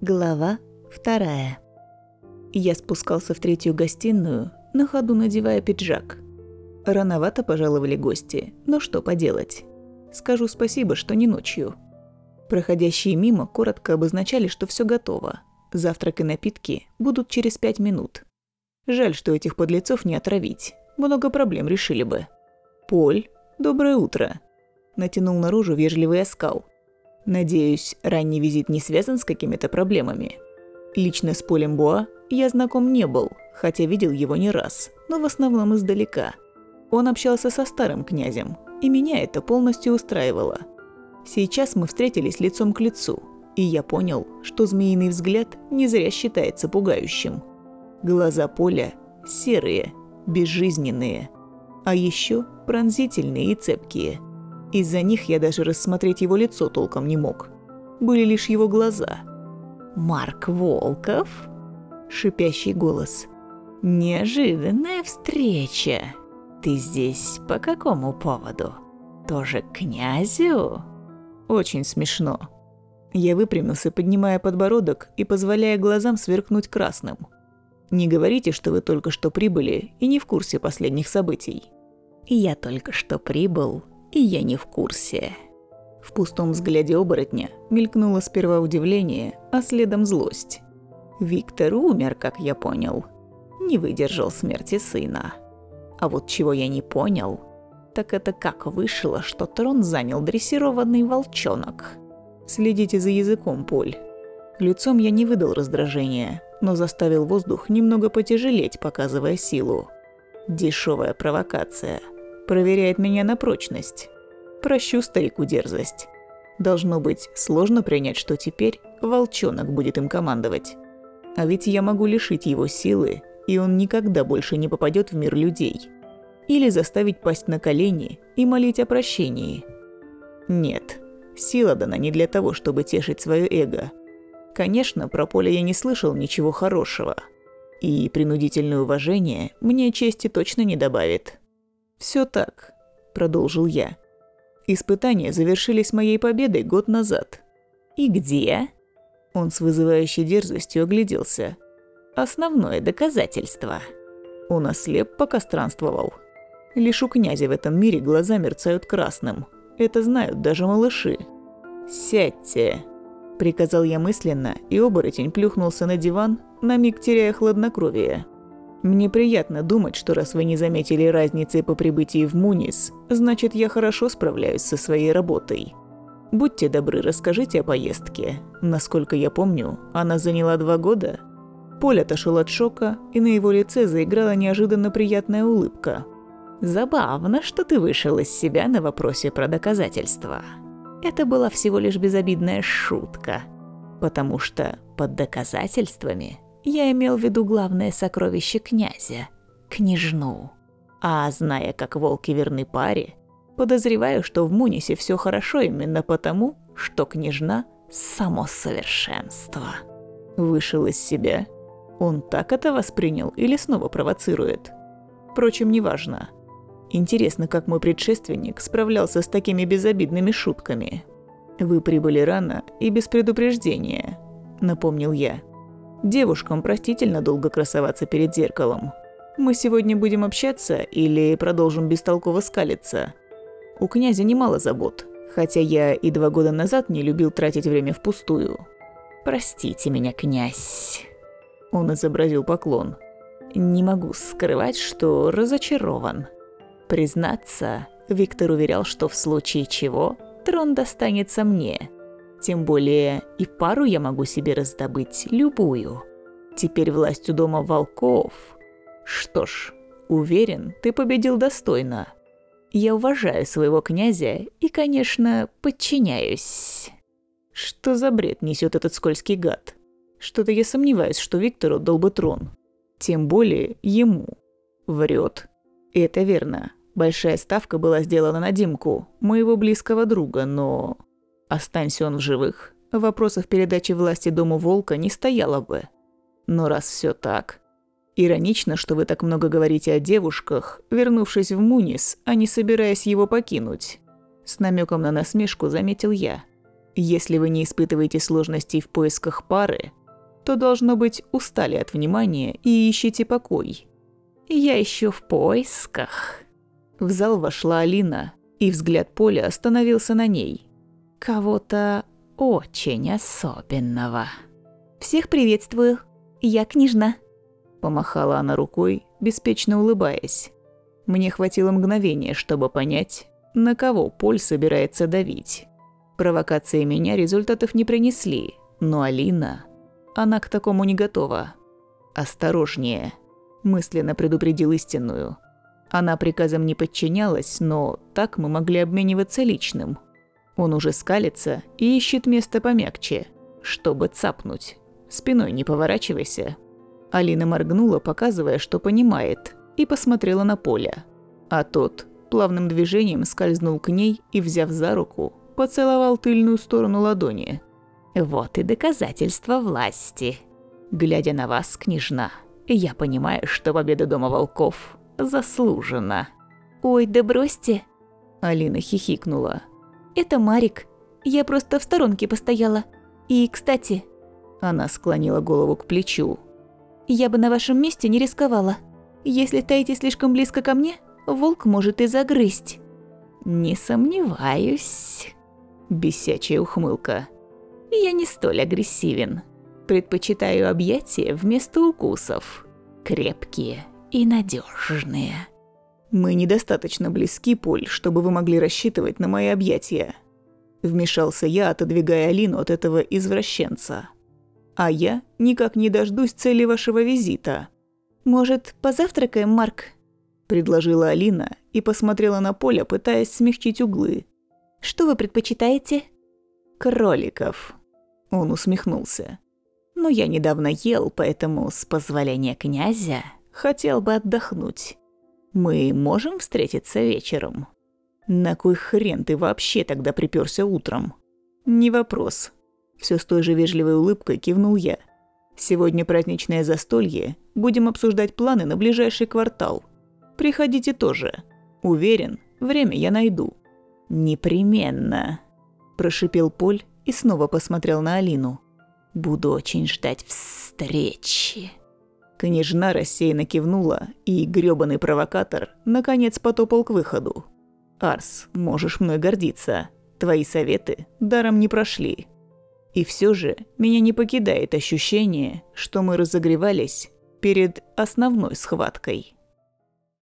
Глава вторая. Я спускался в третью гостиную, на ходу надевая пиджак. Рановато пожаловали гости, но что поделать. Скажу спасибо, что не ночью. Проходящие мимо коротко обозначали, что все готово. Завтрак и напитки будут через пять минут. Жаль, что этих подлецов не отравить. Много проблем решили бы. «Поль, доброе утро!» Натянул наружу вежливый оскал – Надеюсь, ранний визит не связан с какими-то проблемами. Лично с Полем Буа я знаком не был, хотя видел его не раз, но в основном издалека. Он общался со старым князем, и меня это полностью устраивало. Сейчас мы встретились лицом к лицу, и я понял, что змеиный взгляд не зря считается пугающим. Глаза Поля серые, безжизненные, а еще пронзительные и цепкие – из-за них я даже рассмотреть его лицо толком не мог. Были лишь его глаза. «Марк Волков?» Шипящий голос. «Неожиданная встреча. Ты здесь по какому поводу? Тоже к князю?» Очень смешно. Я выпрямился, поднимая подбородок и позволяя глазам сверкнуть красным. «Не говорите, что вы только что прибыли и не в курсе последних событий». «Я только что прибыл и я не в курсе. В пустом взгляде оборотня мелькнуло сперва удивление, а следом злость. Виктор умер, как я понял. Не выдержал смерти сына. А вот чего я не понял, так это как вышло, что трон занял дрессированный волчонок. Следите за языком, Поль. Лицом я не выдал раздражения, но заставил воздух немного потяжелеть, показывая силу. Дешевая провокация – проверяет меня на прочность. Прощу старику дерзость. Должно быть сложно принять, что теперь волчонок будет им командовать. А ведь я могу лишить его силы, и он никогда больше не попадет в мир людей. Или заставить пасть на колени и молить о прощении. Нет, сила дана не для того, чтобы тешить свое эго. Конечно, про поле я не слышал ничего хорошего. И принудительное уважение мне чести точно не добавит. Все так», – продолжил я. «Испытания завершились моей победой год назад». «И где?» Он с вызывающей дерзостью огляделся. «Основное доказательство». Он ослеп, пока странствовал. Лишь у князя в этом мире глаза мерцают красным. Это знают даже малыши. «Сядьте», – приказал я мысленно, и оборотень плюхнулся на диван, на миг теряя хладнокровие. Мне приятно думать, что раз вы не заметили разницы по прибытии в Мунис, значит, я хорошо справляюсь со своей работой. Будьте добры, расскажите о поездке. Насколько я помню, она заняла два года. Поль отошел от шока, и на его лице заиграла неожиданно приятная улыбка. «Забавно, что ты вышел из себя на вопросе про доказательства. Это была всего лишь безобидная шутка, потому что под доказательствами я имел в виду главное сокровище князя – княжну. А зная, как волки верны паре, подозреваю, что в Мунисе все хорошо именно потому, что княжна – само совершенство. Вышел из себя. Он так это воспринял или снова провоцирует? Впрочем, неважно. Интересно, как мой предшественник справлялся с такими безобидными шутками. «Вы прибыли рано и без предупреждения», – напомнил я. Девушкам простительно долго красоваться перед зеркалом. Мы сегодня будем общаться или продолжим бестолково скалиться? У князя немало забот, хотя я и два года назад не любил тратить время впустую. «Простите меня, князь». Он изобразил поклон. «Не могу скрывать, что разочарован. Признаться, Виктор уверял, что в случае чего трон достанется мне. Тем более и пару я могу себе раздобыть, любую. Теперь власть у дома волков. Что ж, уверен, ты победил достойно. Я уважаю своего князя и, конечно, подчиняюсь. Что за бред несет этот скользкий гад? Что-то я сомневаюсь, что Виктору дал бы трон. Тем более ему. Врет. Это верно. Большая ставка была сделана на Димку, моего близкого друга, но... Останься он в живых, вопросов передачи власти Дому Волка не стояло бы. Но раз все так... Иронично, что вы так много говорите о девушках, вернувшись в Мунис, а не собираясь его покинуть. С намеком на насмешку заметил я. Если вы не испытываете сложностей в поисках пары, то, должно быть, устали от внимания и ищете покой. Я еще в поисках. В зал вошла Алина, и взгляд Поля остановился на ней. Кого-то очень особенного. «Всех приветствую. Я княжна», – помахала она рукой, беспечно улыбаясь. Мне хватило мгновения, чтобы понять, на кого Поль собирается давить. Провокации меня результатов не принесли, но Алина... Она к такому не готова. «Осторожнее», – мысленно предупредил истинную. Она приказам не подчинялась, но так мы могли обмениваться личным. Он уже скалится и ищет место помягче, чтобы цапнуть. Спиной не поворачивайся. Алина моргнула, показывая, что понимает, и посмотрела на Поля. А тот плавным движением скользнул к ней и, взяв за руку, поцеловал тыльную сторону ладони. «Вот и доказательство власти. Глядя на вас, княжна, я понимаю, что победа Дома Волков заслужена». «Ой, да бросьте!» Алина хихикнула. «Это Марик. Я просто в сторонке постояла. И, кстати...» Она склонила голову к плечу. «Я бы на вашем месте не рисковала. Если стоите слишком близко ко мне, волк может и загрызть». «Не сомневаюсь». Бесячая ухмылка. Я не столь агрессивен. Предпочитаю объятия вместо укусов. Крепкие и надежные. Мы недостаточно близки, Поль, чтобы вы могли рассчитывать на мои объятия. Вмешался я, отодвигая Алину от этого извращенца. А я никак не дождусь цели вашего визита. Может, позавтракаем, Марк? Предложила Алина и посмотрела на Поля, пытаясь смягчить углы. Что вы предпочитаете? Кроликов. Он усмехнулся. Но я недавно ел, поэтому, с позволения князя, хотел бы отдохнуть. Мы можем встретиться вечером? На кой хрен ты вообще тогда приперся утром? Не вопрос. Все с той же вежливой улыбкой кивнул я. Сегодня праздничное застолье, будем обсуждать планы на ближайший квартал. Приходите тоже. Уверен, время я найду. «Непременно», – прошипел Поль и снова посмотрел на Алину. «Буду очень ждать встречи». Княжна рассеянно кивнула, и грёбаный провокатор наконец потопал к выходу. «Арс, можешь мной гордиться. Твои советы даром не прошли». И все же меня не покидает ощущение, что мы разогревались перед основной схваткой.